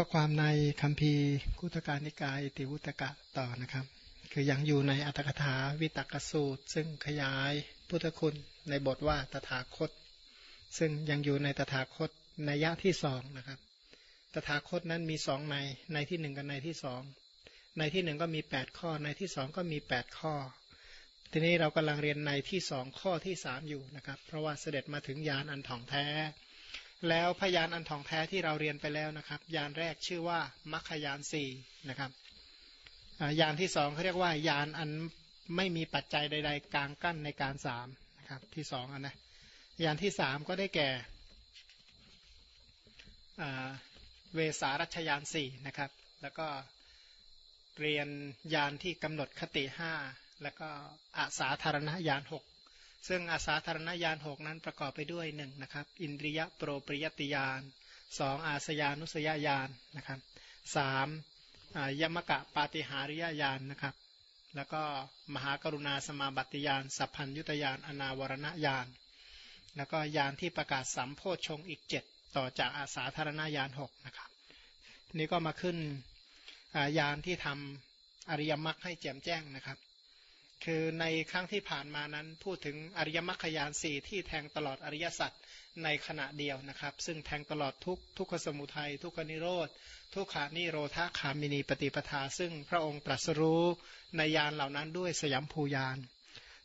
ข้อความในคัมภีร์คุตการนิกายติวุตกะต่อนะครับ คือยังอยู่ในอัตถกถาวิตกสูตร ซึ่งขยายพุทธคุณในบทว่าตถาคต ซึ่งยังอยู่ในตถาคตในยะที่สองนะครับ ตถาคตนั้นมีสองในในที่หนึ่งกับในที่สองในที่หนึ่งก็มี 8 ข้อในที่สองก็มี 8 ข้อ ทีนี้เรากำลังเรียนในที่สองข้อที่สามอยู่นะครับ เพราะว่าเสด็จมาถึงยานอันถ่องแท้ แล้วพยานอันถ่องแท้ที่เราเรียนไปแล้วนะครับยานแรกชื่อว่ามัคคยานสี่นะครับยานที่สองเขาเรียกว่ายานอันไม่มีปัจจัยใด ๆกลางกั้นในการสามนะครับที่สองอันนะยานที่สามก็ได้แก่เวสารัชยานสี่นะครับแล้วก็เรียนยานที่กำหนดคติห้าแล้วก็อาสาธารณญาณหก ซึ่งอาสาธารณญาณหกนั้นประกอบไปด้วยหนึ่งนะครับ อินทรียโปรปริยติญาณสองอาสยานุสยญาณนะครับสามยมกะปาติหาริยญาณนะครับ แล้วก็มหากรุณาสมาบัติญาณสัพพัญยุตญาณอนาวรณญาณแล้วก็ญาณที่ประกาศสัมโพชงอีกเจ็ดต่อจากอาสาธารณญาณหกนะครับนี่ก็มาขึ้นยานที่ทำอริยมรรคให้แจ่มแจ้งนะครับ คือในครั้งที่ผ่านมานั้น พูดถึงอริยมรรคยานสี่ที่แทงตลอดอริยสัจในขณะเดียวนะครับ ซึ่งแทงตลอดทุกทุกขสมุทัยทุกขนิโรธ ทุกขานิโรธาคามินีปฏิปทา ซึ่งพระองค์ตรัสรู้ในยานเหล่านั้นด้วยสยามภูยาน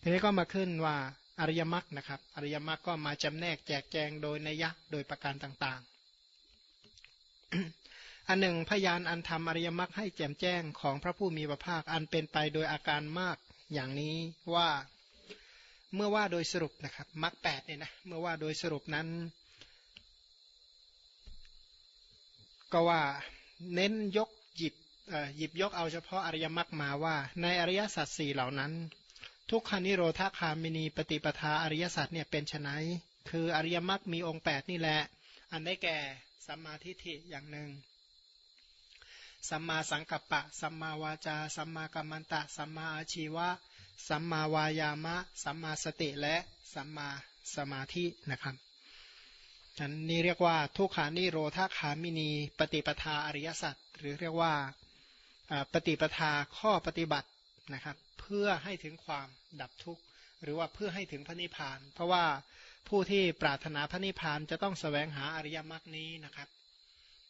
ทีนี้ก็มาขึ้นว่าอริยมรรคนะครับ อริยมรรคก็มาจำแนกแจกแจงโดยนัยยะโดยประการต่างๆ อันหนึ่งพยานอันทำอริยมรรคให้แจ่มแจ้งของพระผู้มีพระภาคอันเป็นไปโดยอาการมาก อย่างนี้ว่าเมื่อว่าโดยสรุปนะครับมรรคแปดเนี่ยนะเมื่อว่าโดยสรุปนั้น ก็ว่าเน้นยกหยิบหยิบยกเอาเฉพาะอริยมรรคมาว่า ในอริยสัจสี่เหล่านั้น ทุกขานิโรธาคามินีปฏิปทาอริยสัจเนี่ยเป็นไนคืออริยมรรคมีองค์ 8 นี่แหละ อันได้แก่สัมมาทิฏฐิอย่างหนึ่งสัมมาสังกัปปะ สัมมาวาจา สัมมากัมมันตะ สัมมาอาชีวะ สัมมาวายามะ สัมมาสติและสัมมาสมาธินะครับอันนี้เรียกว่าทุกขานิโรธาขามินี ปฏิปทาอริยสัจหรือเรียกว่าปฏิปทาข้อปฏิบัตินะครับ เพื่อให้ถึงความดับทุกข์หรือว่าเพื่อให้ถึงพระนิพพาน เพราะว่าผู้ที่ปรารถนาพระนิพพานจะต้องสแสวงหาอริยมรรคนี้นะครับ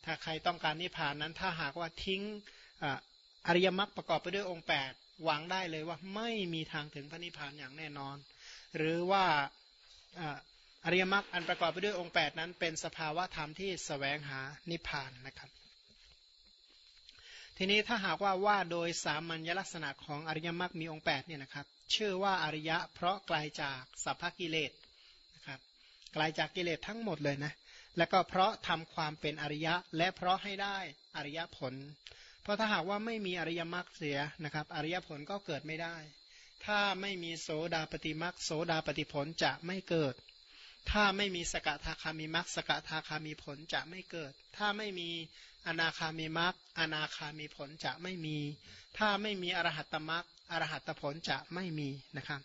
ถ้าใครต้องการนิพพานนั้นถ้าหากว่าทิ้งอริยมรรคประกอบไปด้วยองค์ 8 หวังได้เลยว่าไม่มีทางถึงพระนิพพานอย่างแน่นอน หรือว่าอริยมรรคอันประกอบไปด้วยองค์ 8 นั้น เป็นสภาวะธรรมที่สแสวงหานิพพานนะครับ ทีนี้ถ้าหากว่าว่าโดยสามัญลักษณะของอริยมรรคมีองค์8เนี่ยนะครับชื่อว่าอริยะเพราะไกลาจากสัพพกิเลสนะครับไกลาจากกิเลสทั้งหมดเลยนะและก็เพราะทำความเป็นอริยะและเพราะให้ได้อริยผล เพราะถ้าหากว่าไม่มีอริยมรรคเสียนะครับ อริยผลก็เกิดไม่ได้ ถ้าไม่มีโสดาปฏิมรรคโสดาปฏิผลจะไม่เกิด ถ้าไม่มีสกทาคามีมรรคสกทาคามีผลจะไม่เกิด ถ้าไม่มีอนาคามีมรรคอนาคามีผลจะไม่มี ถ้าไม่มีอรหัตตมรรคอรหัตผลจะไม่มีนะครับ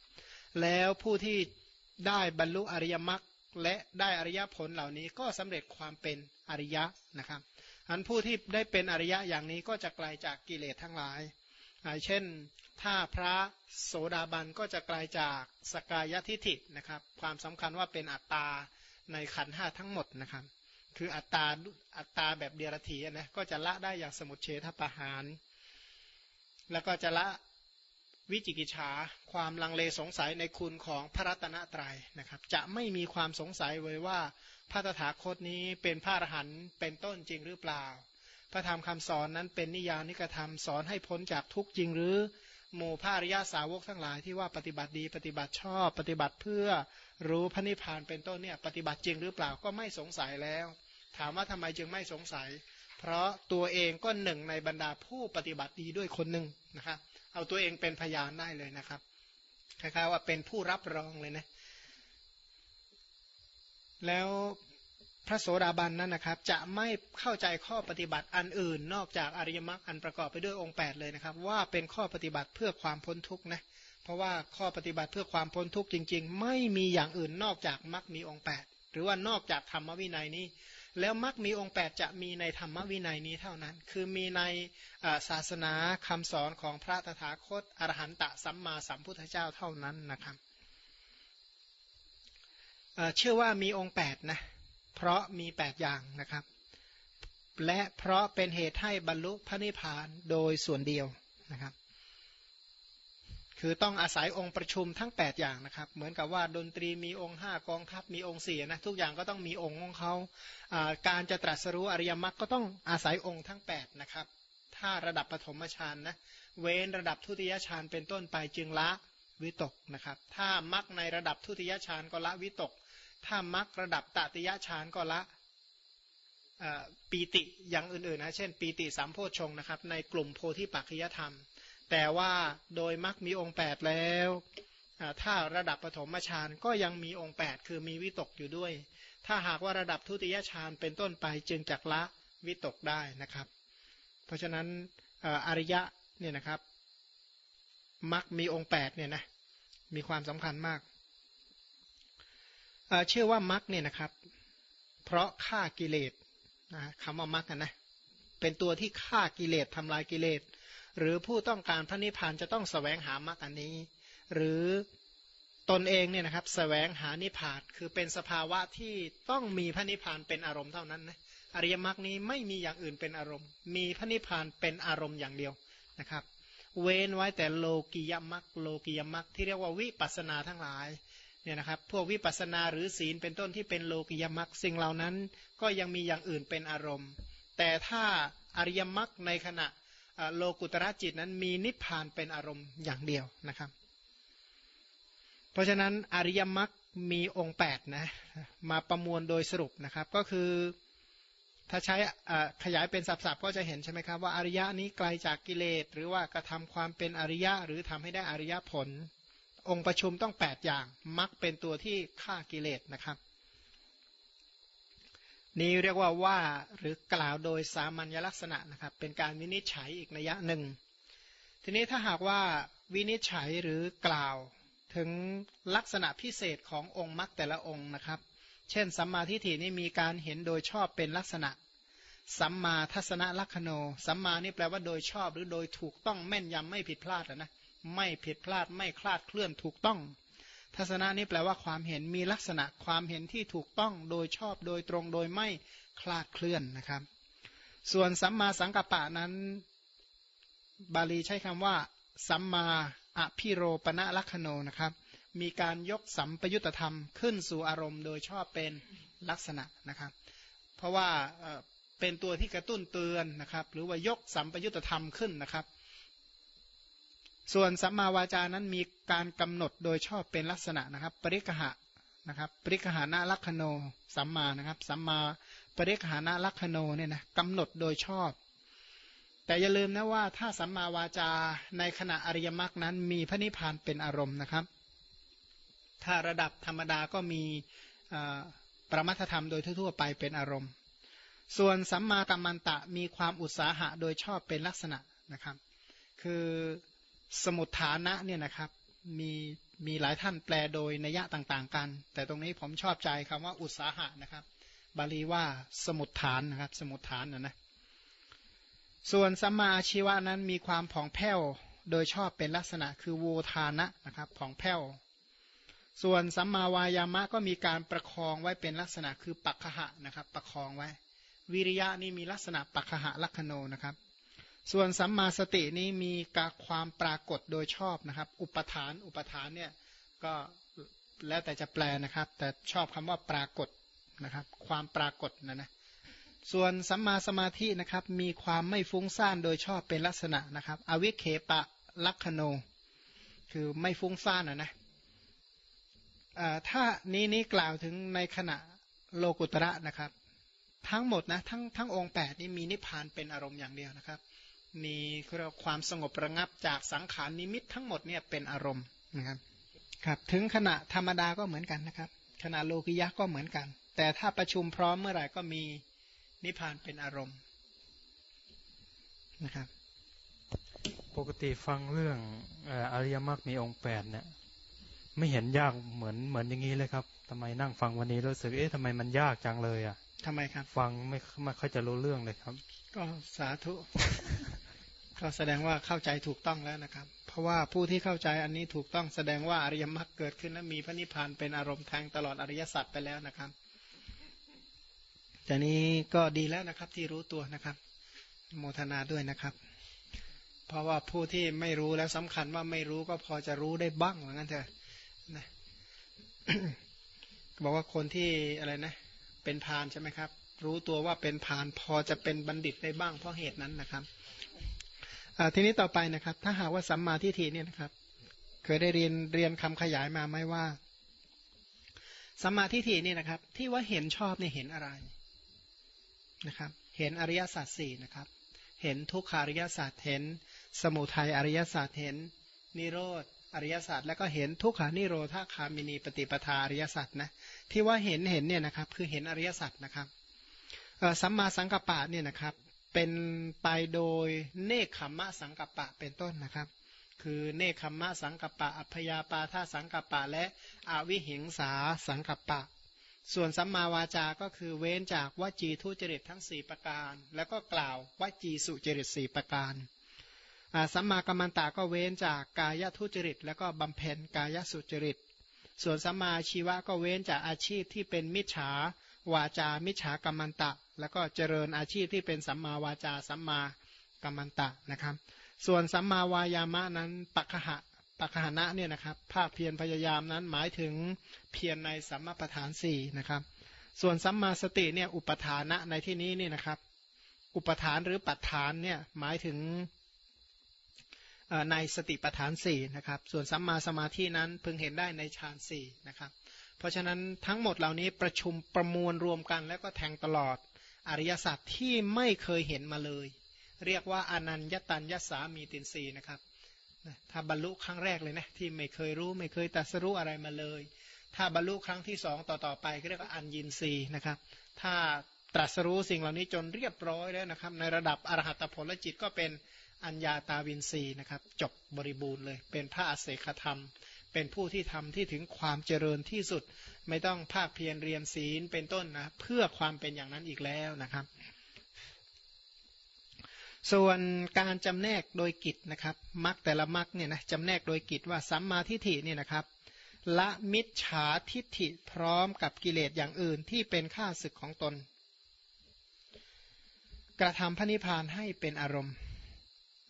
แล้วผู้ที่ได้บรรลุอริยมรรคและได้อริยผลเหล่านี้ก็สำเร็จความเป็นอริยะนะครับ อันผู้ที่ได้เป็นอริยะอย่างนี้ก็จะไกลาจากกิเลสทั้งหลาย เช่น ถ้าพระโสดาบันก็จะไกลาจากสกายทิฐินะครับ ความสำคัญว่าเป็นอัตตาในขันห้าทั้งหมดนะครับ คืออัตตาอัตตาแบบเดียรถีนะ ก็จะละได้อย่างสมุทเฉทประหาร แล้วก็จะละวิจิกิจฉาความลังเลสงสัยในคุณของพระรัตนตรัยนะครับ จะไม่มีความสงสัยเลยว่า พระตถาคตนี้เป็นพระอรหันต์เป็นต้นจริงหรือเปล่า พระธรรมคำสอนนั้นเป็นนิยานิกธรรมสอนให้พ้นจากทุกจริงหรือหมู่พระอริยาสาวกทั้งหลายที่ว่าปฏิบัติดีปฏิบัติชอบ ปฏิบัติเพื่อรู้พระนิพพานเป็นต้นเนี่ยปฏิบัติจริงหรือเปล่าก็ไม่สงสัยแล้ว ถามว่าทำไมจึงไม่สงสัย เพราะตัวเองก็หนึ่งในบรรดาผู้ปฏิบัติดีด้วยคนหนึ่งนะครับเอาตัวเองเป็นพยานได้เลยนะครับคล้ายๆว่าเป็นผู้รับรองเลยนะ แล้วพระโสดาบันนั้นนะครับ จะไม่เข้าใจข้อปฏิบัติอันอื่น นอกจากอริยมรรคอันประกอบไปด้วยองค์ 8 เลยนะครับ ว่าเป็นข้อปฏิบัติเพื่อความพ้นทุกข์นะเพราะว่าข้อปฏิบัติเพื่อความพ้นทุกข์จริง ๆ ไม่มีอย่างอื่นนอกจากมรรคมีองค์ 8 หรือว่านอกจากธรรมวินัยนี้ แล้วมักมีองค์ 8 จะมีในธรรมวินัยนี้เท่านั้น คือมีในศาสนาคำสอนของพระตถาคตอรหันตสัมมาสัมพุทธเจ้าเท่านั้นนะครับ เชื่อว่ามีองค์8นะเพราะมี 8 อย่างนะครับ และเพราะเป็นเหตุให้บรรลุพระนิพพานโดยส่วนเดียวนะครับ คือต้องอาศัยองค์ประชุมทั้ง 8 อย่างนะครับ เหมือนกับว่าดนตรีมีองค์ 5 กองทัพมีองค์สี่นะทุกอย่างก็ต้องมีองค์ของเขาการจะตรัสรู้อริยมรรคก็ต้องอาศัยองค์ทั้ง 8 นะครับ ถ้าระดับปฐมฌานนะเว้นระดับทุติยฌานเป็นต้นไปจึงละวิตกนะครับ ถ้ามรรคในระดับทุติยฌานก็ละวิตก ถ้ามรรคระดับตติยะฌานก็ละปีติอย่างอื่นๆนะเช่น ปีติสามโพชฌงนะครับ ในกลุ่มโพธิปัจจยธรรม แต่ว่าโดยมักมีองค์ 8 แล้วถ้าระดับปฐมฌานก็ยังมีองค์ 8 คือมีวิตกอยู่ด้วย ถ้าหากว่าระดับทุติยฌานเป็นต้นไปจึงจักละวิตกได้นะครับ เพราะฉะนั้นอริยะเนี่ยนะครับมักมีองค์8เนี่ยนะมีความสำคัญมาก ชื่อว่ามักเนี่ยนะครับ เพราะฆ่ากิเลสนะคำว่ามักนะเป็นตัวที่ฆ่ากิเลสทำลายกิเลส หรือผู้ต้องการพระนิพพานจะต้องสแสวงหามรรคอันนี้ หรือตนเองเนี่ยนะครับสแสวงหานิพพานคือเป็นสภาวะที่ต้องมีพระนิพพานเป็นอารมณ์เท่านั้นนะอริยมรรคนี้ไม่มีอย่างอื่นเป็นอารมณ์ มีพระนิพพานเป็นอารมณ์อย่างเดียวนะครับ เว้นไว้แต่โลกิยมรรคโลกิยมรรคที่เรียกว่าวิปัสนาทั้งหลาย เนี่ยนะครับพวกวิปัสนาหรือศีลเป็นต้นที่เป็นโลกิยมรรคสิ่งเหล่านั้น ก็ยังมีอย่างอื่นเป็นอารมณ์ แต่ถ้าอริยมรรคในขณะโลกุตระจิตนั้นมีนิพพานเป็นอารมณ์อย่างเดียวนะครับ เพราะฉะนั้นอริยมรรคมีองค์8นะมาประมวลโดยสรุปนะครับ ก็คือถ้าใช้ขยายเป็นสับๆก็จะเห็นใช่ไหมครับว่าอริยะนี้ไกลจากกิเลสหรือว่ากระทำความเป็นอริยะหรือทำให้ได้อริยผล องค์ประชุมต้อง 8 อย่างมักเป็นตัวที่ฆ่ากิเลสนะครับ นี้เรียกว่าว่าหรือกล่าวโดยสามัญลักษณะนะครับ เป็นการวินิจฉัยอีกนัยหนึ่ง ทีนี้ถ้าหากว่าวินิจฉัยหรือกล่าวถึงลักษณะพิเศษขององค์มรรคแต่ละองค์นะครับ เช่น สัมมาทิฏฐินี่มีการเห็นโดยชอบเป็นลักษณะ สัมมาทัศนลักษณสัมมานี่แปลว่าโดยชอบหรือโดยถูกต้องแม่นยำไม่ผิดพลาดนะ ไม่ผิดพลาดไม่คลาดเคลื่อนถูกต้อง ทัศนะนี้แปลว่าความเห็นมีลักษณะความเห็นที่ถูกต้องโดยชอบโดยตรงโดยไม่คลาดเคลื่อนนะครับ ส่วนสัมมาสังกัปปะนั้น บาลีใช้คำว่า สัมมาอภิโรปณะลักขโนนะครับ มีการยกสัมปยุตธรรมขึ้นสู่อารมณ์ โดยชอบเป็นลักษณะนะครับ เพราะว่าเป็นตัวที่กระตุ้นเตือนนะครับ หรือว่ายกสัมปยุตธรรมขึ้นนะครับ ส่วนสัมมาวาจานั้นมีการกำหนดโดยชอบเป็นลักษณะนะครับ ปริกหะนะครับปริกหานะลักขโนสัมมานะครับสัมมาปริกหานะลักขโนเนี่ยนะกำหนดโดยชอบ แต่อย่าลืมนะว่าถ้าสัมมาวาจาในขณะอริยมรรคนั้นมีพระนิพพานเป็นอารมณ์นะครับ ถ้าระดับธรรมดาก็มีประมัทธรรมโดยทั่วไปเป็นอารมณ์ ส่วนสัมมากัมมันตะมีความอุตสาหะโดยชอบเป็นลักษณะนะครับ คือ สมุทฐานะเนี่ยนะครับมีมีหลายท่านแปลโดยนัยยะต่างๆกัน แต่ตรงนี้ผมชอบใจคำว่าอุตสาหะนะครับ บาลีว่าสมุทฐานนะครับ สมุทฐานนะนะส่วนสัมมาอาชีวะนั้นมีความผ่องแผ้วโดยชอบเป็นลักษณะคือโวทานะนะครับผ่องแผ้วส่วนสัมมาวายามะก็มีการประคองไว้เป็นลักษณะคือปักขะนะครับ ประคองไว้ วิริยะนี่มีลักษณะปักขะลักขโนนะครับ ส่วนสัมมาสตินี้มีกาความปรากฏโดยชอบนะครับ อุปทานอุปทานเนี่ยก็แล้วแต่จะแปลนะครับ แต่ชอบคำว่าปรากฏนะครับ ความปรากฏนะนะส่วนสัมมาสมาธินะครับ มีความไม่ฟุ้งซ่านโดยชอบเป็นลักษณะนะครับ อวิเคปะลักขโน คือไม่ฟุ้งซ่านนะนะถ้านี้นี้กล่าวถึงในขณะโลกุตระนะครับ ทั้งหมดนะทั้งทั้งองค์8นี้มีนิพพานเป็นอารมณ์อย่างเดียวนะครับ มีความสงบระงับจากสังขารนิมิตทั้งหมดเนี่ยเป็นอารมณ์นะครับครับถึงขณะธรรมดาก็เหมือนกันนะครับขณะโลกิยะก็เหมือนกัน แต่ถ้าประชุมพร้อมเมื่อไหร่ก็มีนิพพานเป็นอารมณ์นะครับ ปกติฟังเรื่องอริยมรรคมีองค์แปดเนี่ยไม่เห็นยากเหมือนเหมือนอย่างนี้เลยครับทำไมนั่งฟังวันนี้รู้สึกเอ๊ะทำไมมันยากจังเลยอะทำไมครับ ฟังไม่ไม่ค่อยจะรู้เรื่องเลยครับ ก็สาธุ ก็แสดงว่าเข้าใจถูกต้องแล้วนะครับ เพราะว่าผู้ที่เข้าใจอันนี้ถูกต้องแสดงว่าอริยมรรคเกิดขึ้นและมีพระนิพพานเป็นอารมณ์แทงตลอดอริยสัจไปแล้วนะครับแต่นี้ก็ดีแล้วนะครับที่รู้ตัวนะครับ โมทนาด้วยนะครับ เพราะว่าผู้ที่ไม่รู้แล้วสำคัญว่าไม่รู้ก็พอจะรู้ได้บ้างเหมือนกันเถอะนะบอกว่าคนที่อะไรนะ เป็นพานใช่ไหมครับ รู้ตัวว่าเป็นพานพอจะเป็นบัณฑิตได้บ้างเพราะเหตุนั้นนะครับ ทีนี้ต่อไปนะครับ ถ้าหากว่าสัมมาทิฏฐิเนี่ยนะครับ เคยได้เรียนเรียนคำขยายมาไหมว่า สัมมาทิฏฐินี่นะครับ ที่ว่าเห็นชอบเนี่ยเห็นอะไรนะครับ เห็นอริยสัจสี่นะครับ เห็นทุกขาริยสัจเห็น สมุทัยอริยสัจเห็น นิโรธอริยสัจแล้วก็เห็นทุกขานิโรธาคามินีปฏิปทาอริยสัจนะที่ว่าเห็นเห็นเนี่ยนะครับ คือเห็นอริยสัจนะครับสัมมาสังกัปปะเนี่ยนะครับ เป็นไปโดยเนคขมมะสังกัปปะเป็นต้นนะครับ คือเนคขมมะสังกัปปะ อัพยาปาทาสังกัปปะ และอวิหิงสาสังกัปปะ ส่วนสัมมาวาจา ก็คือเว้นจากวจีทุจริตทั้ง 4 ประการ แล้วก็กล่าววจีสุจริต 4 ประการสัมมากัมมันตาก็เว้นจากกายทุจริต แล้วก็บำเพ็ญกายสุจริต ส่วนสัมมาชีวะก็เว้นจากอาชีพที่เป็นมิจฉา วาจามิจฉากัมมันตะ แล้วก็เจริญอาชีพที่เป็นสัมมาวาจาสัมมากัมมันตะนะครับ ส่วนสัมมาวายามะนั้นปัจหะปัจหนะเนี่ยนะครับภาคเพียรพยายามนั้นหมายถึงเพียรในสัมมาประธานสี่นะครับ ส่วนสัมมาสติเนี่ยอุปทานะในที่นี้นี่นะครับ อุปทานหรือปัฏฐานเนี่ยหมายถึงในสติปัฏฐานสี่นะครับ ส่วนสัมมาสมาธินั้นพึงเห็นได้ในฌานสี่นะครับ เพราะฉะนั้นทั้งหมดเหล่านี้ประชุมประมวลรวมกัน แล้วก็แทงตลอด อริยสัจที่ไม่เคยเห็นมาเลย เรียกว่าอนัญญตัญญสามีตินสีนะครับถ้าบรรลุครั้งแรกเลยนะที่ไม่เคยรู้ไม่เคยตัสรู้อะไรมาเลย ถ้าบรรลุครั้งที่สองต่อๆไปก็เรียกว่าอัญญินรีนะครับ ถ้าตรัสรู้สิ่งเหล่านี้จนเรียบร้อยแล้วนะครับ ในระดับอรหัตผลจิตก็เป็นอัญญาตาวินรีนะครับ จบบริบูรณ์เลย เป็นพระอเศคธรรม เป็นผู้ที่ทำที่ถึงความเจริญที่สุด ไม่ต้องภาคเพียรเรียนศีลเป็นต้นนะเพื่อความเป็นอย่างนั้นอีกแล้วนะครับ ส่วนการจำแนกโดยกิจนะครับมักแต่ละมักเนี่ยนะจำแนกโดยกิจว่าสัมมาทิฏฐิเนี่ยนะครับละมิจฉาทิฏฐิพร้อมกับกิเลสอย่างอื่นที่เป็นข้าศึกของตน กระทำพระนิพพานให้เป็นอารมณ์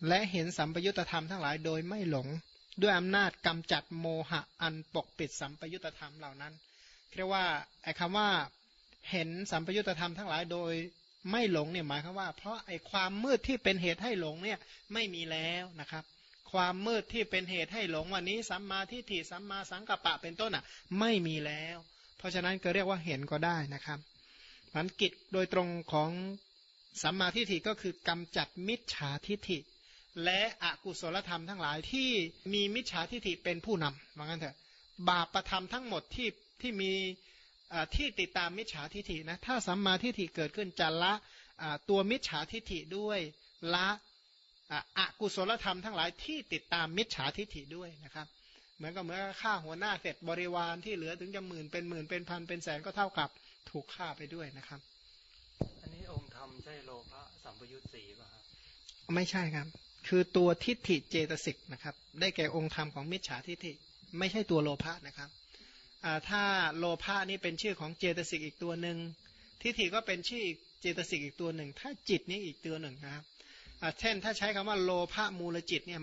และเห็นสัมปยุตธรรมทั้งหลายโดยไม่หลง ด้วยอำนาจกำจัดโมหะอันปกปิดสัมปยุตธรรมเหล่านั้นเรียกว่าไอ้คำว่าเห็นสัมปยุตธรรมทั้งหลายโดยไม่หลงเนี่ยหมายความว่า เพราะไอ้ความมืดที่เป็นเหตุให้หลงเนี่ยไม่มีแล้วนะครับ ความมืดที่เป็นเหตุให้หลงวันนี้สัมมาทิฏฐิสัมมาสังกัปปะเป็นต้นอะไม่มีแล้ว เพราะฉะนั้นก็เรียกว่าเห็นก็ได้นะครับมันกิจโดยตรงของสัมมาทิฏฐิก็คือกำจัดมิจฉาทิฏฐิ และอกุศลธรรมทั้งหลายที่มีมิจฉาทิฏฐิเป็นผู้นำว่างั้นเถอะบาปประธรรมทั้งหมดที่ที่มีที่ติดตามมิจฉาทิฏฐินะถ้าสัมมาทิฏฐิเกิดขึ้นจะละตัวมิจฉาทิฏฐิด้วยละอกุศลธรรมทั้งหลายที่ติดตามมิจฉาทิฏฐิด้วยนะครับ เหมือนกับเมื่อฆ่าหัวหน้าเสร็จบริวารที่เหลือถึงจะหมื่นเป็นหมื่นเป็นพันเป็นแสนก็เท่ากับถูกฆ่าไปด้วยนะครับ อันนี้องค์ธรรมใช่โลภะสัมปยุตสีป่ะครับไม่ใช่ครับ คือตัวทิฏฐิเจตสิกนะครับ ได้แก่องค์ธรรมของมิจฉาทิฏฐิ ไม่ใช่ตัวโลภะนะครับถ้าโลภะนี่เป็นชื่อของเจตสิกอีกตัวหนึ่งทิฏฐิก็เป็นชื่อเจตสิกอีกตัวหนึ่ง ถ้าจิตนี่อีกตัวหนึ่งนะครับเช่นถ้าใช้คำว่าโลภะมูลจิตเนี่ย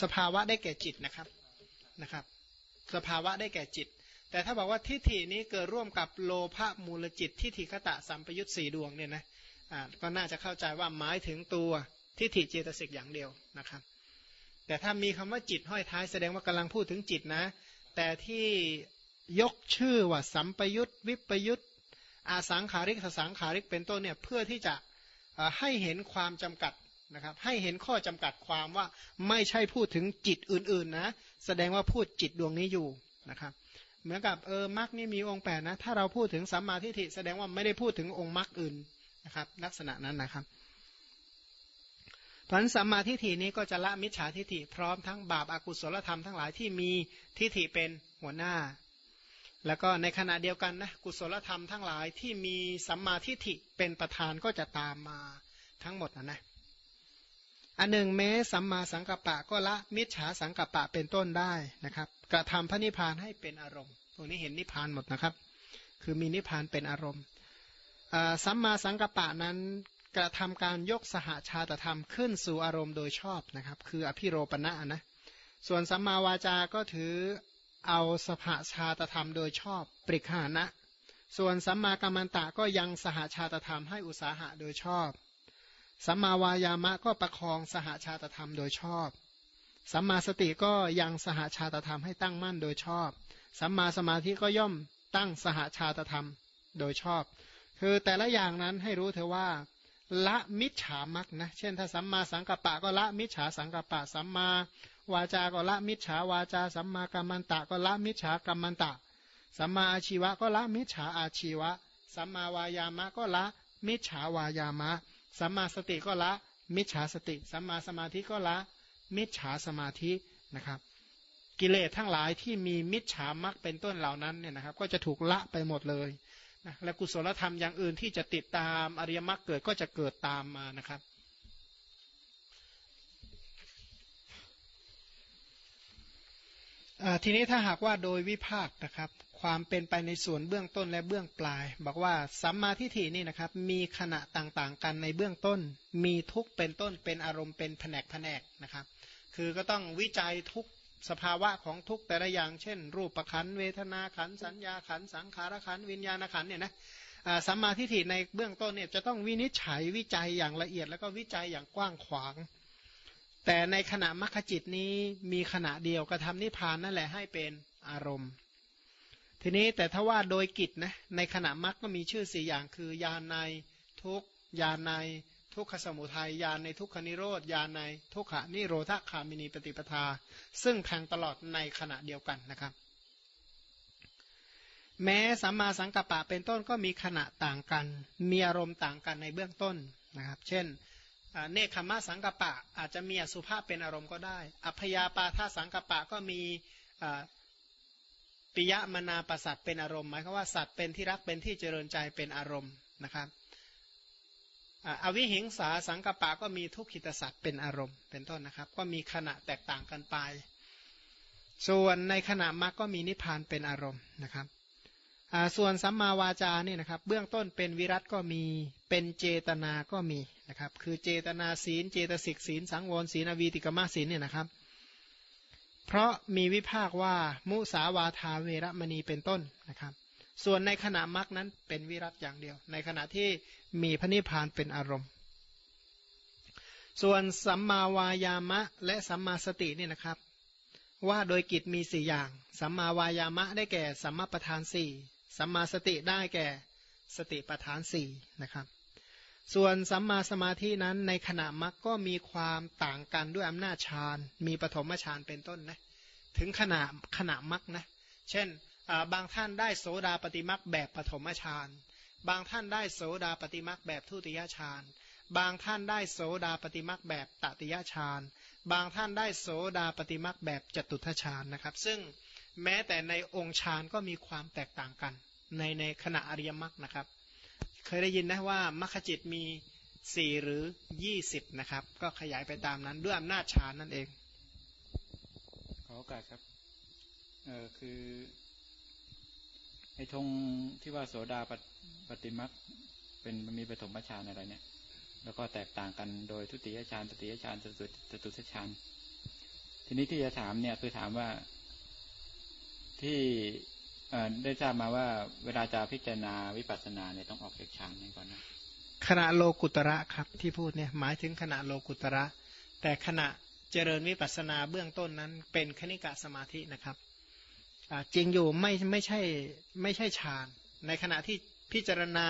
สภาวะได้แก่จิตนะครับนะครับ สภาวะได้แก่จิต แต่ถ้าบอกว่าทิฏฐินี้เกิดร่วมกับโลภะมูลจิตทิฏฐิคตะสัมปยุตสีดวงเนี่ยนะก็น่าจะเข้าใจว่าหมายถึงตัว ทิฏฐิเจตสิกอย่างเดียวนะครับ แต่ถ้ามีคำว่าจิตห้อยท้ายแสดงว่ากำลังพูดถึงจิตนะ แต่ที่ยกชื่อว่าสัมปยุตวิปยุตอาสังขาริกสังขาริกเป็นต้นเนี่ยเพื่อที่จะให้เห็นความจำกัดนะครับ ให้เห็นข้อจำกัดความว่าไม่ใช่พูดถึงจิตอื่นๆนะ แสดงว่าพูดจิตดวงนี้อยู่นะครับเหมือนกับเออมรรคนี่มีองค์แปดนะ ถ้าเราพูดถึงสัมมาทิฏฐิแสดงว่าไม่ได้พูดถึงองค์มรรคอื่นนะครับ ลักษณะนั้นนะครับ พันสัมมาทิฏฐินี้ก็จะละมิจฉาทิฏฐิพร้อมทั้งบาปอากุศลธรรมทั้งหลายที่มีทิฏฐิเป็นหัวหน้า แล้วก็ในขณะเดียวกันนะกุศลธรรมทั้งหลายที่มีสัมมาทิฏฐิเป็นประธานก็จะตามมาทั้งหมดนะนะอันหนึ่งแม้สัมมาสังกัปปะก็ละมิจฉาสังกัปปะเป็นต้นได้นะครับ กระทำพระนิพพานให้เป็นอารมณ์ตรงนี้เห็นนิพพานหมดนะครับ คือมีนิพพานเป็นอารมณ์สัมมาสังกัปปะนั้น กระทำการยกสหาชาตธรรมขึ้นสู่อารมณ์โดยชอบนะครับ คืออภิโรปณะนะส่วนสัมมาวาจาก็ถือเอาสหาชาตธรรมโดยชอบปริคานะ ส่วนสัมมากัมมันตะก็ยังสหาชาตธรรมให้อุตสาหะโดยชอบสัมมาวายามะก็ประคองสหาชาตธรรมโดยชอบ สัมมาสติก็ยังสหาชาตธรรมให้ตั้งมั่นโดยชอบ สัมมาสมาธิก็ย่อมตั้งสหาชาตธรรมโดยชอบ คือแต่ละอย่างนั้นให้รู้เถอว่า ละมิจฉามักนะ เช่นถ้าสัมมาสังกัปปะก็ละมิจฉาสังกัปปะ สัมมาวาจาก็ละมิจฉาวาจา สัมมากัมมันตะก็ละมิจฉากัมมันตะ สัมมาอาชีวะก็ละมิจฉาอาชีวะ สัมมาวายามะก็ละมิจฉาวายามะ สัมมาสติก็ละมิจฉาสติ สัมมาสมาธิก็ละมิจฉาสมาธินะครับ กิเลสทั้งหลายที่มีมิจฉามักเป็นต้นเหล่านั้นเนี่ยนะครับ ก็จะถูกละไปหมดเลย นะและกุศลธรรมอย่างอื่นที่จะติดตามอริยมรรคเกิดก็จะเกิดตามมานะครับทีนี้ถ้าหากว่าโดยวิภาคนะครับความเป็นไปในส่วนเบื้องต้นและเบื้องปลาย บอกว่าสัมมาทิฏฐินี่นะครับมีขณะต่างๆ กันในเบื้องต้น มีทุกเป็นต้นเป็นอารมณ์เป็นแผนกแผนกนะครับ คือก็ต้องวิจัยทุก สภาวะของทุกแต่ละอย่าง เช่น รูปประคันเวทนาขันสัญญาขันสังขารขันวิญญาณขันเนี่ยนะสัมมาทิฏฐิในเบื้องต้นเนี่ยจะต้องวินิจฉัยวิจัยอย่างละเอียด แล้วก็วิจัยอย่างกว้างขวาง แต่ในขณะมรรคจิตนี้มีขณะเดียวกระทำนิพพานนั่นแหละให้เป็นอารมณ์ ทีนี้แต่ถ้าว่าโดยกิจนะในขณะมรรคก็มีชื่อสี่อย่างคือ ยาในทุกยาใน ทุกขสมุทัยญาณในทุกขนิโรธญาณในทุกขนิโรธคามินีปฏิปทา ซึ่งแทงตลอดในขณะเดียวกันนะครับ แม้สัมมาสังกัปปะเป็นต้นก็มีขณะต่างกัน มีอารมณ์ต่างกันในเบื้องต้นนะครับ เช่นเนคขมาสังกัปปะอาจจะมีอสุภาพเป็นอารมณ์ก็ได้ อัพยาปาทาสังกัปปะก็มีปิยมนาประสัตเป็นอารมณ์หมายความว่าสัตว์เป็นที่รักเป็นที่เจริญใจเป็นอารมณ์นะครับ อวิหิงสาสังกปะก็มีทุกขิตสัตว์เป็นอารมณ์เป็นต้นนะครับ ก็มีขณะแตกต่างกันไป ส่วนในขณะมรรคก็มีนิพพานเป็นอารมณ์นะครับส่วนสัมมาวาจานี่นะครับ เบื้องต้นเป็นวิรัตก็มีเป็นเจตนาก็มีนะครับ คือเจตนาศีล เจตสิกศีล สังวรศีลอวีติกมาศีลเนี่ยนะครับ เพราะมีวิภาคว่ามุสาวาทาเวรมณีเป็นต้นนะครับ ส่วนในขณะมรรคนั้นเป็นวิรัตอย่างเดียว ในขณะที่มีพระนิพพานเป็นอารมณ์ ส่วนสัมมาวายามะและสัมมาสตินี่นะครับ ว่าโดยกิจมีสี่อย่าง สัมมาวายามะได้แก่สัมมาประธานสี่สัมมาสติได้แก่สติประธานสี่นะครับ ส่วนสัมมาสมาธินั้นในขณะมรรคก็มีความต่างกันด้วยอำนาจฌานมีปฐมฌานเป็นต้นนะถึงขณะขณะมรรคนะเช่น บางท่านได้โสดาปฏิมักแบบปฐมฌานบางท่านได้โสดาปฏิมักแบบทุติยฌานบางท่านได้โสดาปฏิมักแบบตติยฌานบางท่านได้โสดาปฏิมักแบบจตุทฌานนะครับ ซึ่งแม้แต่ในองค์ฌานก็มีความแตกต่างกัน ในในขณะอริยมรรคนะครับ เคยได้ยินนะว่ามรรคจิตมีสี่หรือยี่สิบนะครับ ก็ขยายไปตามนั้นด้วยอำนาจฌานนั่นเอง ขอโอกาสครับเออคือ ไอ้ธงที่ว่าโสดาปฏิมักเป็นมีปฐมฌานอะไรเนี่ย แล้วก็แตกต่างกันโดยทุติยฌานตติยฌานจตุจตุสฌานทีนี้ที่จะถามเนี่ยคือถามว่าที่ได้ทราบมาว่าเวลาจะพิจารณาวิปัสสนาเนี่ยต้องออกจากฌานนี่ก่อนนะขณะโลกุตระครับที่พูดเนี่ยหมายถึงขณะโลกุตระ แต่ขณะเจริญวิปัสสนาเบื้องต้นนั้นเป็นคณิกะสมาธินะครับ จริงอยู่ไม่ไม่ใช่ไม่ใช่ฌาน ในขณะที่พิจารณา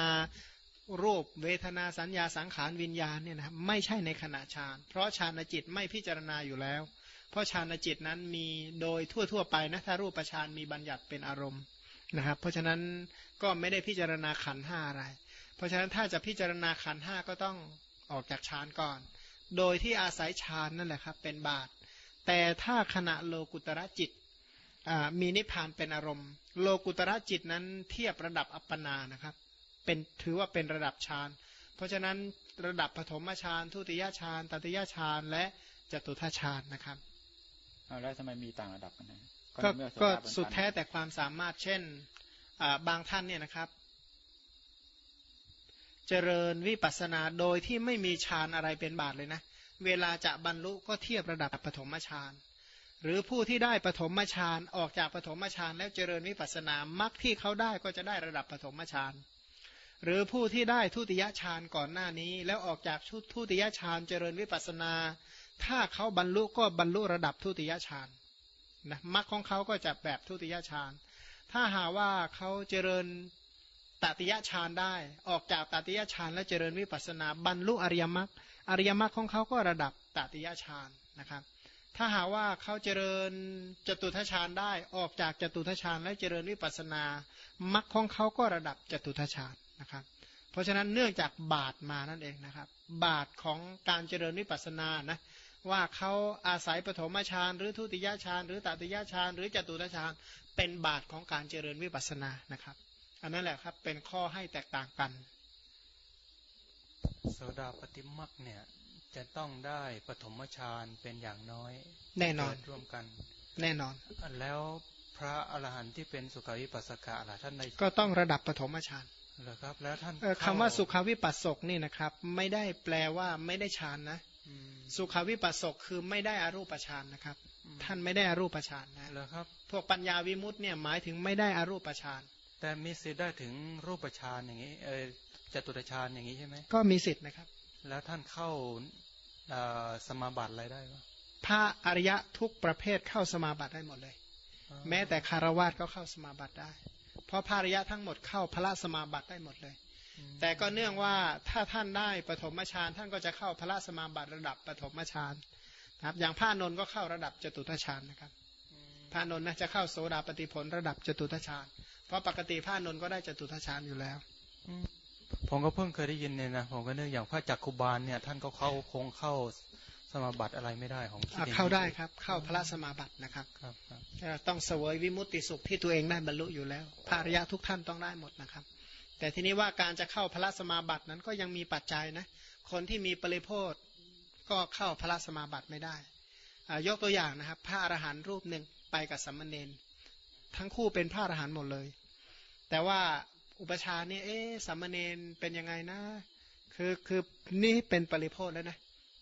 รูปเวทนาสัญญาสังขารวิญญาณเนี่ยนะครับไม่ใช่ในขณะฌาน เพราะฌานจิตไม่พิจารณาอยู่แล้ว เพราะฌานจิตนั้นมีโดยทั่ว ๆ ไปนะถ้ารูปฌานมีบัญญัติเป็นอารมณ์นะครับ เพราะฉะนั้นก็ไม่ได้พิจารณาขันห้าอะไร เพราะฉะนั้นถ้าจะพิจารณาขันห้าก็ต้องออกจากฌานก่อน โดยที่อาศัยฌานนั่นแหละครับเป็นบาตแต่ถ้าขณะโลกุตระจิต มีนิพพานเป็นอารมณ์ โลกุตระจิตนั้นเทียบระดับอัปปนานะครับ เป็นถือว่าเป็นระดับฌาน เพราะฉะนั้นระดับปฐมฌานทุติยฌานตติยฌานและจตุทัชฌานนะครับแล้วทำไมมีต่างระดับกันนะก็ก็สุดแท้แต่ความสามารถเช่นบางท่านเนี่ยนะครับ เจริญวิปัสนาโดยที่ไม่มีฌานอะไรเป็นบาทเลยนะ เวลาจะบรรลุก็เทียบระดับปฐมฌาน หรือผู้ที่ได้ปฐมฌานออกจากปฐมฌานแล้วเจริญวิปัสสนามรรคที่เขาได้ก็จะได้ระดับปฐมฌานหรือผู้ที่ได้ทุติยฌานก่อนหน้านี้ แล้วออกจากชุดทุติยฌานเจริญวิปัสสนา ถ้าเขาบรรลุก็บรรลุระดับทุติยฌานนะมรรคของเขาก็จะแบบทุติยฌานถ้าหาว่าเขาเจริญตติยฌานได้ ออกจากตติยฌานแล้วเจริญวิปัสนา บรรลุอริยมรรคอริยมรรคของเขาก็ระดับตติยฌานนะครับ ถ้าหาว่าเขาเจริญจตุทัชฌานได้ออกจากจตุทัชฌานและเจริญวิปัสนามรรคของเขาก็ระดับจตุทัชฌานนะครับ เพราะฉะนั้นเนื่องจากบาทมานั่นเองนะครับ บาทของการเจริญวิปัสนานะว่าเขาอาศัยปฐมฌานหรือทุติยฌานหรือตติยฌานหรือจตุทัชฌานเป็นบาทของการเจริญวิปัสนานะครับ อันนั้นแหละครับเป็นข้อให้แตกต่างกันโสดาปฏิมักเนี่ย จะต้องได้ปฐมฌานเป็นอย่างน้อย แน่นอนร่วมกัน แน่นอน แล้วพระอรหันต์ที่เป็นสุขวิปัสสกะล่ะท่านในก็ต้องระดับปฐมฌานเหรอครับ แล้วท่านคำว่าสุขวิปัสสกนี่นะครับ ไม่ได้แปลว่าไม่ได้ฌานนะสุขวิปัสสกคือไม่ได้อารูปฌานนะครับ ท่านไม่ได้อารูปฌานนะเหรอครับ พวกปัญญาวิมุตต์เนี่ยหมายถึงไม่ได้อารูปฌานแต่มีสิทธิ์ได้ถึงรูปฌานอย่างนี้เออจตุตฌานอย่างนี้ใช่ไหมก็มีสิทธิ์นะครับ แล้วท่านเข้าสมาบัติอะไรได้ปะพระอริยะทุกประเภทเข้าสมาบัติได้หมดเลย แม้แต่คารวาสก็เข้าสมาบัติได้ เพราะพระอริยะทั้งหมดเข้าพระสมาบัติได้หมดเลย แต่ก็เนื่องว่าถ้าท่านได้ปฐมฌานท่านก็จะเข้าพระสมาบัติระดับปฐมฌานครับ อย่างพระนนท์ก็เข้าระดับจตุทฌานนะครับพระนนท์นะจะเข้าโสดาปฏิผลระดับจตุทฌาน เพราะปกติพระนนท์ก็ได้จตุทฌานอยู่แล้ว ผมก็เพิ่งเคยได้ยินเนี่ยนะผมก็นึกอย่างพระจักคุบาลเนี่ยท่านก็เข้าคงเข้าสมาบัติอะไรไม่ได้ของเข้าได้ครับ เข้าพระสมาบัตินะครับครับต้องเสวยวิมุตติสุขที่ตัวเองได้บรรลุอยู่แล้วภริยะทุกท่านต้องได้หมดนะครับ แต่ทีนี้ว่าการจะเข้าพระสมาบัตินั้นก็ยังมีปัจจัยนะคนที่มีปริโพธก็เข้าพระสมาบัติไม่ได้ยกตัวอย่างนะครับ พระอรหันต์รูปหนึ่งไปกับสัมมเนนทั้งคู่เป็นพระอรหันต์หมดเลย แต่ว่า อุปชาเนี่ยเอ๊สัมมเนนเป็นยังไงนะ คือคือนี่เป็นปริโพธแล้วนะ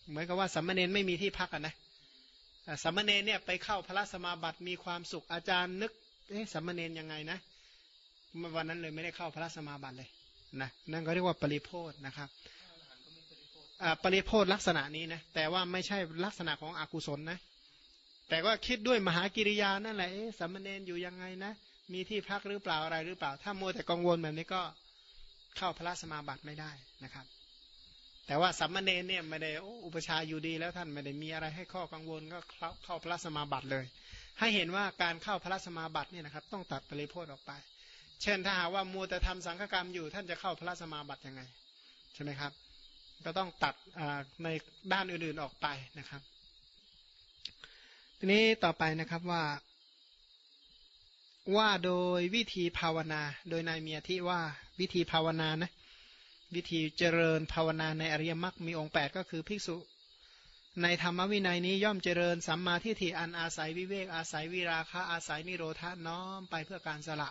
เหมือนกับว่าสัมมเนนไม่มีที่พักอะนะสัมมเนนเนี่ยไปเข้าพระสมาบัติมีความสุขอาจารย์นึกเอ๊สัมมเนนยังไงนะวันนั้นเลยไม่ได้เข้าพระสมาบัติเลยนะนั่นก็เรียกว่าปริโพธนะครับปริโพธลักษณะนี้นะแต่ว่าไม่ใช่ลักษณะของอกุศลนะแต่ว่าคิดด้วยมหากิริยานั่นแหละสัมมเนนอยู่ยังไงนะ มีที่พักหรือเปล่าอะไรหรือเปล่า ถ้ามัวแต่กังวลแบบนี้ก็เข้าพระสมาบัติไม่ได้นะครับ แต่ว่าสัมมาเนเนี่ยไม่ได้อุปชาอยู่ดีแล้วท่านไม่ได้มีอะไรให้ข้อกังวลก็เข้าพระสมาบัติเลย ให้เห็นว่าการเข้าพระสมาบัติเนี่ยนะครับ ต้องตัดปริโพธออกไป เช่นถ้าหากว่ามัวแต่ทำสังฆกรรมอยู่ท่านจะเข้าพระสมาบัติยังไงใช่ไหมครับ ก็ต้องตัดในด้านอื่นๆออกไปนะครับ ทีนี้ต่อไปนะครับว่า ว่าโดยวิธีภาวนา โดยนายเมียที่ว่าวิธีภาวนานะวิธีเจริญภาวนาในอริยมรรคมีองค์ 8 ก็คือภิกษุ ในธรรมวินัยนี้ย่อมเจริญสัมมาทิฏฐิอันอาศัยวิเวกอาศัยวิราคะอาศัยนิโรธาน้อมไปเพื่อการสละ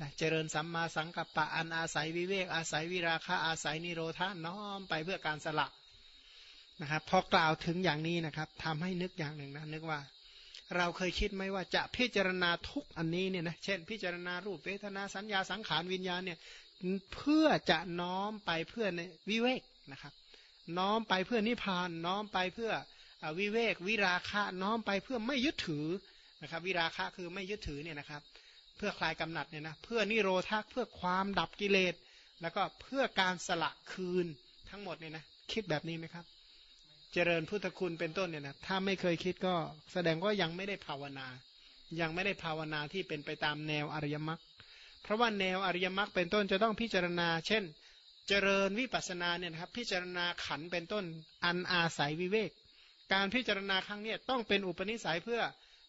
นะเจริญสัมมาสังกัปปะอันอาศัยวิเวกอาศัยวิราคะอาศัยนิโรธาน้อมไปเพื่อการสละนะครับพอกล่าวถึงอย่างนี้นะครับทำให้นึกอย่างหนึ่งนะนึกว่า เราเคยคิดไหมว่าจะพิจารณาทุกอันนี้เนี่ยนะเช่น พิจารณารูปเวทนาสัญญาสังขารวิญญาณเนี่ยเพื่อจะน้อมไปเพื่อในวิเวกนะครับ น้อมไปเพื่อนิพพาน น้อมไปเพื่อวิเวก วิราคะน้อมไปเพื่อไม่ยึดถือนะครับ วิราคะคือไม่ยึดถือเนี่ยนะครับ เพื่อคลายกำหนัดเนี่ยนะเพื่อนิโรธาเพื่อความดับกิเลส แล้วก็เพื่อการสละคืนทั้งหมดเนี่ยนะคิดแบบนี้ไหมครับ เจริญพุทธคุณเป็นต้นเนี่ยนะถ้าไม่เคยคิดก็แสดงว่ายังไม่ได้ภาวนา ยังไม่ได้ภาวนาที่เป็นไปตามแนวอริยมรรคเพราะว่าแนวอริยมรรคเป็นต้นจะต้องพิจารณา เช่น เจริญวิปัสสนาเนี่ยครับพิจารณาขันเป็นต้นอันอาศัยวิเวก การพิจารณาครั้งนี้ต้องเป็นอุปนิสัยเพื่อ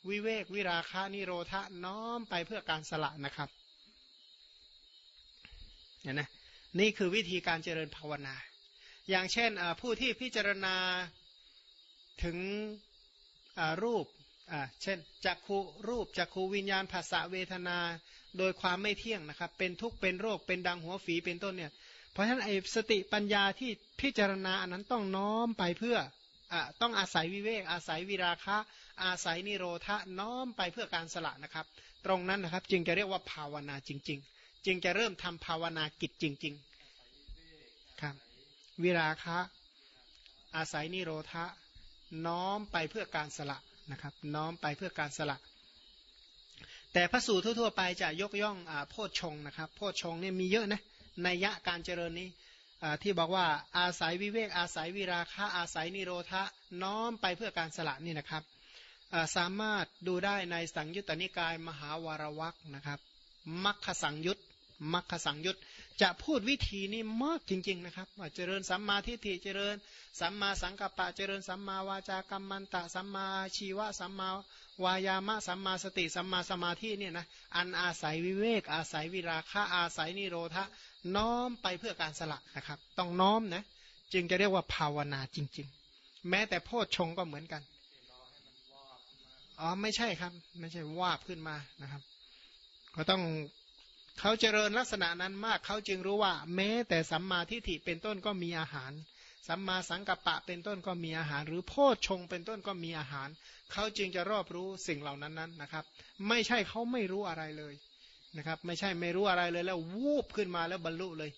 วิเวกวิราคะนิโรธะน้อมไปเพื่อการสละนะครับเห็นไหมนี่คือวิธีการเจริญภาวนา อย่างเช่นผู้ที่พิจารณาถึงรูป เช่นจักขูรูปจักขูวิญญาณภาษาเวทนา โดยความไม่เที่ยงนะครับ เป็นทุกข์เป็นโรคเป็นดังหัวฝีเป็นต้นเนี่ย เพราะฉะนั้นไอ้สติปัญญาที่พิจารณาอันนั้นต้องน้อมไปเพื่ออต้องอาศัยวิเวก อาศัยวิราคะ อาศัยนิโรธะน้อมไปเพื่อการสละนะครับ ตรงนั้นนะครับจึงจะเรียกว่าภาวนาจริง ๆ จึงจะเริ่มทำภาวนากิจจริง ๆ ครับ วิราคะ อาศัยนิโรธะน้อมไปเพื่อการสละนะครับ น้อมไปเพื่อการสละ แต่พระสูตรทั่วๆไปจะยกย่องอโพชฌงนะครับโพชฌงเนี่ยมีเยอะนะในยะการเจริญนี้ที่บอกว่าอาศัยวิเวกอาศัยวิราคะอาศัยนิโรธะน้อมไปเพื่อการสละนี่นะครับสามารถดูได้ในสังยุตตนิกายมหาวารวักนะครับมัคคสังยุต มัคคสังยุตจะพูดวิธีนี้มากจริง ๆ นะครับว่าเจริญสัมมาทิฏฐิเจริญ สัมมาสังกัปปะเจริญสัมมาวาจากรรมันตะสัมมาชีวะสัมมาวายามะสัมมาสติสัมมาสมาธิเนี่ยนะอันอาศัยวิเวก อาศัยวิราคะอาศัยนิโรธะน้อมไปเพื่อการสละนะครับ ต้องน้อมนะจึงจะเรียกว่าภาวนาจริง ๆ แม้แต่โพชฌงก็เหมือนกันอ๋อไม่ใช่ครับ ไม่ใช่วาบขึ้นมานะครับ ก็ต้อง เขาเจริญลักษณะนั้นมากเขาจึงรู้ว่า แม้แต่สัมมาทิฏฐิเป็นต้นก็มีอาหาร สัมมาสังกัปปะเป็นต้นก็มีอาหาร หรือโพชฌงเป็นต้นก็มีอาหาร เขาจึงจะรอบรู้สิ่งเหล่านั้นนั้นนะครับ ไม่ใช่เขาไม่รู้อะไรเลยนะครับ ไม่ใช่ไม่รู้อะไรเลยแล้ววูบขึ้นมาแล้วบรรลุเลย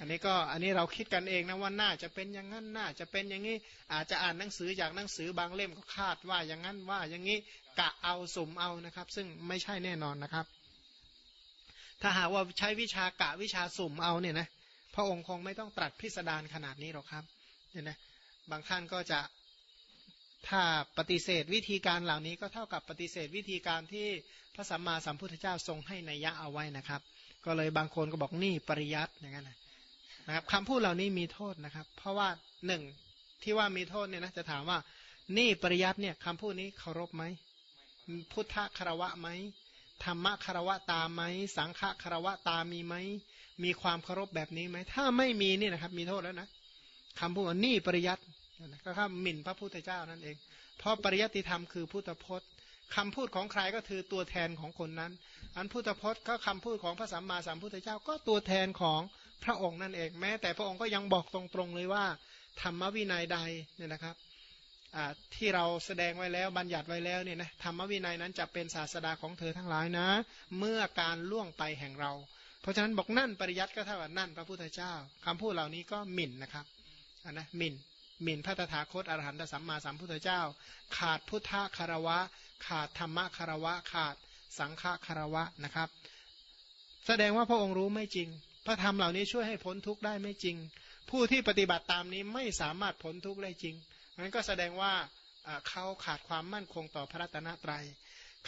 อันนี้ก็อันนี้เราคิดกันเองนะว่าน่าจะเป็นอย่างนั้นน่าจะเป็นอย่างนี้อาจจะอ่านหนังสือจากหนังสือบางเล่มก็คาดว่าอย่างนั้นว่าอย่างนี้กะเอาสมเอานะครับ ซึ่งไม่ใช่แน่นอนนะครับ ถ้าหากว่าใช้วิชากะวิชาสุ่มเอาเนี่ยนะพระองค์คงไม่ต้องตรัสพิสดารขนาดนี้หรอกครับเนี่ยนะบางท่านก็จะถ้าปฏิเสธวิธีการเหล่านี้ก็เท่ากับปฏิเสธวิธีการที่พระสัมมาสัมพุทธเจ้าทรงให้นัยยะเอาไว้นะครับ ก็เลยบางคนก็บอกนี่ปริยัติอย่างนั้นนะครับคำพูดเหล่านี้มีโทษนะครับ เพราะว่าหนึ่งที่ว่ามีโทษเนี่ยนะจะถามว่านี่ปริยัติเนี่ยคำพูดนี้เคารพไหมพุทธคารวะไหม ธรรมะคารวะตาไหมสังฆะคารวะตามีไหมมีความเคารพแบบนี้ไหมถ้าไม่มีนี่นะครับ มีโทษแล้วนะคำพูดนี่ปริยัติก็ข้าหมิ่นพระพุทธเจ้านั่นเอง เพราะปริยัติธรรมคือพุทธพจน์คำพูดของใครก็คือตัวแทนของคนนั้น อันพุทธพจน์ก็คำพูดของพระสัมมาสัมพุทธเจ้าก็ตัวแทนของพระองค์นั่นเอง แม้แต่พระองค์ก็ยังบอกตรงๆเลยว่า ธรรมวินัยใดเนี่ยนะครับ ที่เราแสดงไว้แล้วบัญญัติไว้แล้วเนี่ยนะธรรมวินัยนั้นจะเป็นศาสดาของเธอทั้งหลายนะ เมื่อการล่วงไปแห่งเรา เพราะฉะนั้นบอกนั่นปริยัติก็เท่ากับนั่นพระพุทธเจ้าคำพูดเหล่านี้ก็หมิ่นนะครับนนะหมิ่นหมิ่นพระตถาคตอรหันตสัมมาสัมพุทธเจ้า ขาดพุทธคารวะ ขาดธรรมคารวะ ขาดสังฆคารวะนะครับ แสดงว่าพระองค์รู้ไม่จริง พระธรรมเหล่านี้ช่วยให้พ้นทุกข์ได้ไม่จริง ผู้ที่ปฏิบัติตามนี้ไม่สามารถพ้นทุกข์ได้จริง นั้นก็แสดงว่าเขาขาดความมั่นคงต่อพระรัตนตรยัย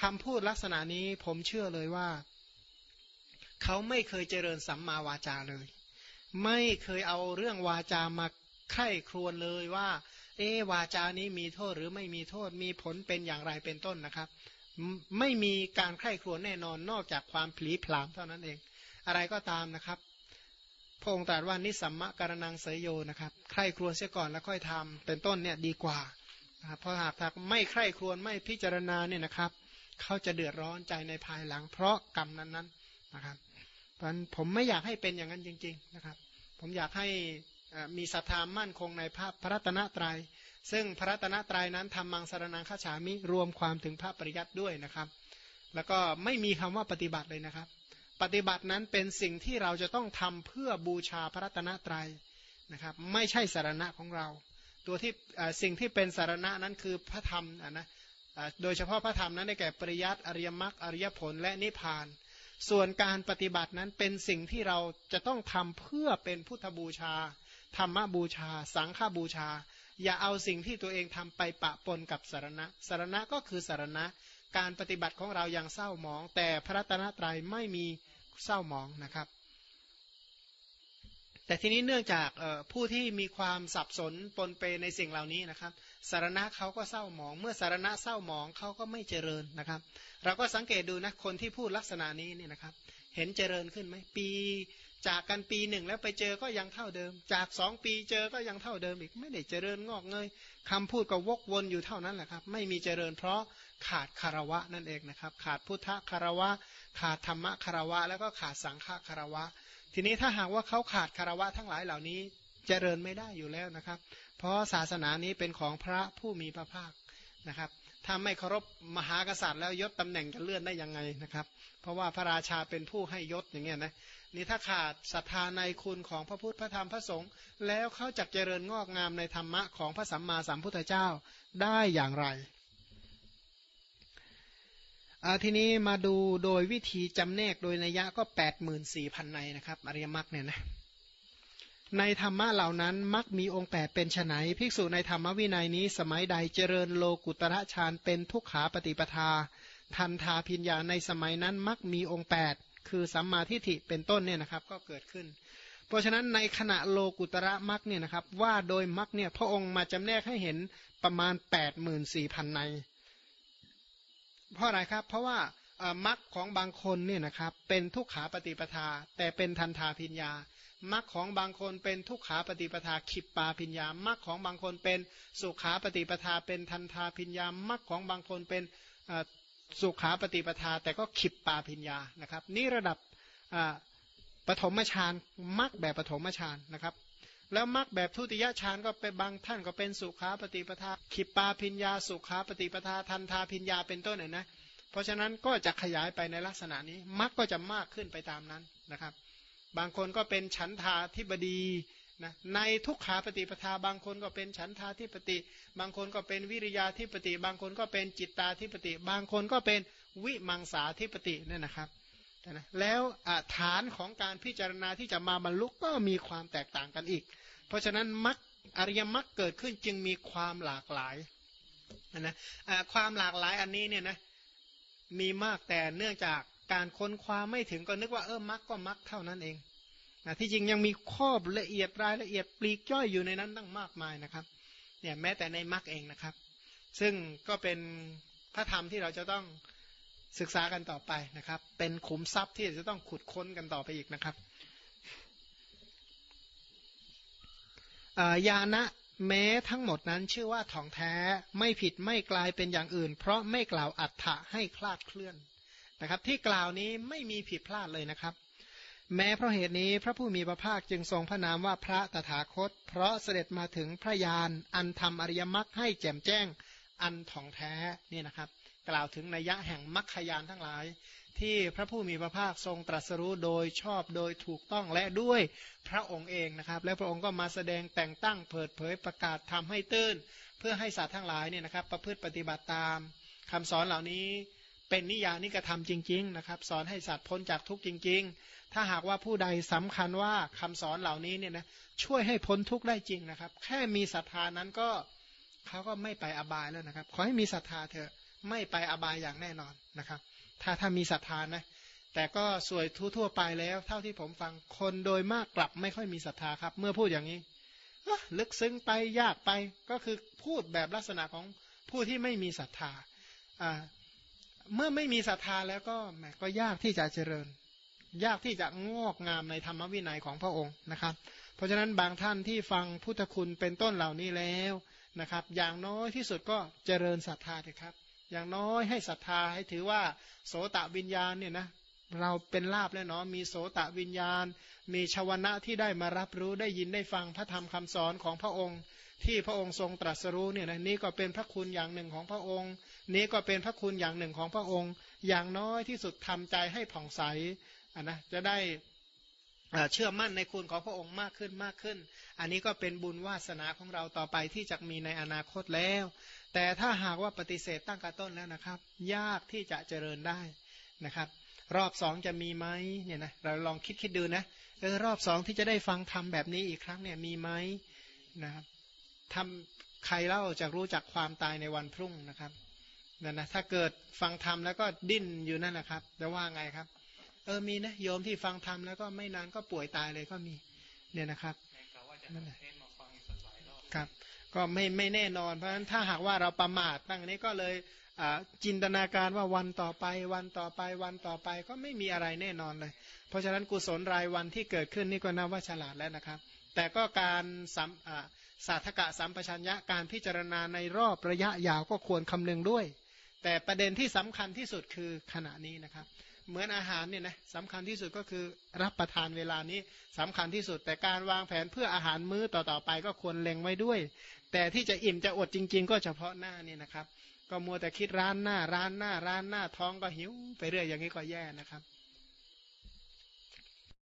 คำพูดลักษณะนี้ผมเชื่อเลยว่า เขาไม่เคยเจริญสัมมาวาจาเลย ไม่เคยเอาเรื่องวาจามาไข้ครวนเลยว่า เอวาจานี้มีโทษหรือไม่มีโทษมีผลเป็นอย่างไรเป็นต้นนะครับ ไม่มีการไข้ครวนแน่นอนนอกจากความผลีผลามเท่านั้นเอง อะไรก็ตามนะครับ พระองค์ตรัสว่านิสัมมะการนังเสยโยนะครับใคร่ครวญเสียก่อนแล้วค่อยทำเป็นต้นเนี่ยดีกว่าเพราะหากถ้าไม่ใคร่ครวญไม่พิจารณาเนี่ยนะครับเขาจะเดือดร้อนใจในภายหลัง เพราะกรรมนั้นนั้นนะครับเพราะผมไม่อยากให้เป็นอย่างนั้นจริง ๆนะครับ ผมอยากให้มีศรัทธามั่นคงในพระพระตนะตรยัย ซึ่งพระตนะตรัยนั้นทำมังสารนังข้าฉามิรวมความถึงพระปริยัติด้วยนะครับ แล้วก็ไม่มีคำว่าปฏิบัติเลยนะครับ ปฏิบัตินั้นเป็นสิ่งที่เราจะต้องทำเพื่อบูชาพระรัตนตรัยนะครับ ไม่ใช่สารณะของเรา ตัวที่สิ่งที่เป็นสารณะนั้นคือพระธรรมนะโดยเฉพาะพระธรรมนั้นได้แก่ปริยัติอริยมรรคอริยผลและนิพพาน ส่วนการปฏิบัตินั้นเป็นสิ่งที่เราจะต้องทำเพื่อเป็นพุทธบูชา ธรรมบูชา สังฆบูชา อย่าเอาสิ่งที่ตัวเองทำไปปะปนกับสารณะ สารณะก็คือสารณะ การปฏิบัติของเราอย่างเศร้าหมอง แต่พระรัตนตรัยไม่มี เศร้าหมองนะครับ แต่ทีนี้เนื่องจากผู้ที่มีความสับสนปนเปในสิ่งเหล่านี้นะครับสารณะเขาก็เศร้าหมอง เมื่อสารณะเศร้าหมองเขาก็ไม่เจริญนะครับ เราก็สังเกตดูนะคนที่พูดลักษณะนี้เนี่ยนะครับ เห็นเจริญขึ้นไหมปีจากกันปีหนึ่งแล้วไปเจอก็ยังเท่าเดิม จากสองปีเจอก็ยังเท่าเดิมอีก ไม่ได้เจริญงอกเงยคำพูดก็วกวนอยู่เท่านั้นแหละครับ ไม่มีเจริญเพราะขาดคารวะนั่นเองนะครับ ขาดพุทธคารวะ ขาดธรรมคารวะ แล้วก็ขาดสังฆคารวะ ทีนี้ถ้าหากว่าเขาขาดคารวะทั้งหลายเหล่านี้เจริญไม่ได้อยู่แล้วนะครับ เพราะศาสนานี้เป็นของพระผู้มีพระภาคนะครับถ้าไม่เคารพมหากษัตริย์แล้วยศตำแหน่งจะเลื่อนได้ยังไงนะครับ เพราะว่าพระราชาเป็นผู้ให้ยศอย่างเงี้ยนะนี่ถ้าขาดศรัทธาในคุณของพระพุทธพระธรรมพระสงฆ์แล้วเขาจะเจริญงอกงามในธรรมะของพระสัมมาสัมพุทธเจ้าได้อย่างไร ทีนี้มาดูโดยวิธีจำแนกโดยนัยยะก็ 8 4 0 0 0ในนะครับ อริยมรรคเนี่ยนะในธรรมะเหล่านั้นมักมีองค์แปดเป็นไฉนภิกษุในธรรมวินัยนี้ สมัยใดเจริญโลกุตระฌานเป็นทุกขาปฏิปทา ทันทาพิญญาในสมัยนั้นมักมีองค์แปดคือสัมมาทิฏฐิเป็นต้นเนี่ยนะครับก็เกิดขึ้น เพราะฉะนั้นในขณะโลกุตระมักเนี่ยนะครับว่าโดยมักเนี่ยพระองค์มาจำแนกให้เห็นประมาณ 8 4 0 0 0ใน เพราะอะไรครับ เพราะว่ามรรคของบางคนเนี่ยนะครับเป็นทุกขาปฏิปทา แต่เป็นทันทาพิญญามรรคของบางคนเป็นทุกขาปฏิปทาขิปปาพิญญามรรคของบางคนเป็นสุขาปฏิปทา เป็นทันทาพิญญามรรคของบางคนเป็นสุขาปฏิปทา แต่ก็ขิปปาพิญญานะครับ นี่ระดับปฐมฌานมรรคแบบปฐมฌานนะครับ แล้วมรรคแบบทุติยฌานก็เป็นบางท่านก็เป็นสุขาปฏิปทา ขิปปาพิญญา สุขาปฏิปทา ทันทาพิญญาเป็นต้นเนี่ยนะ เพราะฉะนั้นก็จะขยายไปในลักษณะนี้มรรคก็จะมากขึ้นไปตามนั้นนะครับ บางคนก็เป็นฉันทาธิบดีนะในทุกขาปฏิปทา บางคนก็เป็นฉันทาธิปติ บางคนก็เป็นวิริยาธิปติ บางคนก็เป็นจิตตาธิปติ บางคนก็เป็นวิมังสาธิปติเนี่ยนะครับ นะแล้วฐานของการพิจารณาที่จะมาบรรลุก็มีความแตกต่างกันอีก เพราะฉะนั้นมรรคอริยมรรคเกิดขึ้นจึงมีความหลากหลายนะความหลากหลายอันนี้เนี่ยนะมีมากแต่เนื่องจากการค้นคว้าไม่ถึงก็นึกว่าเออมรรคก็มรรคเท่านั้นเองนะที่จริงยังมีข้อละเอียดรายละเอียดปลีกย่อยอยู่ในนั้นตั้งมากมายนะครับเนี่ยแม้แต่ในมรรคเองนะครับ ซึ่งก็เป็นพระธรรมที่เราจะต้อง ศึกษากันต่อไปนะครับ เป็นขุมทรัพย์ที่จะต้องขุดค้นกันต่อไปอีกนะครับยานะแม้ทั้งหมดนั้นชื่อว่าทองแท้ไม่ผิดไม่กลายเป็นอย่างอื่น เพราะไม่กล่าวอัฏฐะให้คลาดเคลื่อนนะครับ ที่กล่าวนี้ไม่มีผิดพลาดเลยนะครับ แม้เพราะเหตุนี้พระผู้มีพระภาคจึงทรงพระนามว่าพระตถาคต เพราะเสด็จมาถึงพระยานอันทำอริยมรรคให้แจ่มแจ้งอันทองแท้นี่นะครับ กล่าวถึงนัยยะแห่งมรรคยานทั้งหลาย ที่พระผู้มีพระภาคทรงตรัสรู้โดยชอบโดยถูกต้องและด้วยพระองค์เองนะครับ และพระองค์ก็มาแสดงแต่งตั้งเปิดเผยประกาศทำให้ตื้น เพื่อให้สัตว์ทั้งหลายเนี่ยนะครับ ประพฤติปฏิบัติตามคำสอนเหล่านี้เป็นนิยานิกระทำจริง ๆ นะครับ สอนให้สัตว์พ้นจากทุกข์จริง ๆ ถ้าหากว่าผู้ใดสำคัญว่าคำสอนเหล่านี้เนี่ยนะช่วยให้พ้นทุกข์ได้จริงนะครับ แค่มีศรัทธานั้นก็เขาก็ไม่ไปอบายแล้วนะครับ ขอให้มีศรัทธาเถอะ ไม่ไปอบายอย่างแน่นอนนะครับ ถ้าถ้ามีศรัทธานะ แต่ก็สวยทั่วๆไปแล้ว เท่าที่ผมฟังคนโดยมากกลับไม่ค่อยมีศรัทธาครับ เมื่อพูดอย่างนี้ลึกซึ้งไปยากไปก็คือพูดแบบลักษณะของผู้ที่ไม่มีศรัทธาเมื่อไม่มีศรัทธาแล้วก็แหมก็ยากที่จะเจริญ ยากที่จะงอกงามในธรรมวินัยของพระองค์นะครับ เพราะฉะนั้นบางท่านที่ฟังพุทธคุณเป็นต้นเหล่านี้แล้วนะครับ อย่างน้อยที่สุดก็เจริญศรัทธาเถอะครับ อย่างน้อยให้ศรัทธาให้ถือว่าโสตะวิญญาณเนี่ยนะเราเป็นลาบแล้วเนาะมีโสตะวิญญาณ มีชาวนะที่ได้มารับรู้ได้ยินได้ฟังพระธรรมคำสอนของพระองค์ ที่พระองค์ทรงตรัสรู้เนี่ยนะนี่ก็เป็นพระคุณอย่างหนึ่งของพระองค์ นี้ก็เป็นพระคุณอย่างหนึ่งของพระองค์ อย่างน้อยที่สุดทำใจให้ผ่องใสอะนะจะได้เชื่อมั่นในคุณของพระองค์มากขึ้นมากขึ้น อันนี้ก็เป็นบุญวาสนาของเราต่อไปที่จะมีในอนาคตแล้ว แต่ถ้าหากว่าปฏิเสธตั้งกระต้นแล้วนะครับ ยากที่จะเจริญได้นะครับ รอบสองจะมีไหมเนี่ยนะเราลองคิดคิดดูนะเออรอบสองที่จะได้ฟังทำแบบนี้อีกครั้งเนี่ยมีไหมนะครับทำใครเล่าจะรู้จักความตายในวันพรุ่งนะครับนั่นนะถ้าเกิดฟังธรรมแล้วก็ดิ้นอยู่นั่นนะครับจะว่าไงครับ เออมีนะโยมที่ฟังธรรมแล้วก็ไม่นานก็ป่วยตายเลยก็มี เนี่ยนะครับนั่นแหละครับ ก็ไม่ไม่แน่นอน เพราะฉะนั้นถ้าหากว่าเราประมาทตั้งนี้ก็เลยจินตนาการว่าวันต่อไป วันต่อไปวันต่อไปก็ไม่มีอะไรแน่นอนเลย เพราะฉะนั้นกุศลรายวันที่เกิดขึ้นนี่ก็นับว่าฉลาดแล้วนะครับ แต่ก็การสัมสาธกะสัมปชัญญะการพิจารณาในรอบระยะยาวก็ควรคำนึงด้วย แต่ประเด็นที่สำคัญที่สุดคือขณะนี้นะครับ เหมือนอาหารเนี่ยนะสำคัญที่สุดก็คือรับประทานเวลานี้สำคัญที่สุด แต่การวางแผนเพื่ออาหารมื้อต่อๆไป ก็ควรเล็งไว้ด้วย แต่ที่จะอิ่มจะอดจริง ๆ ก็เฉพาะหน้านี่นะครับ ก็มัวแต่คิดร้านหน้า ร้านหน้า ร้านหน้าท้องก็หิว ไปเรื่อยอย่างนี้ก็แย่นะครับ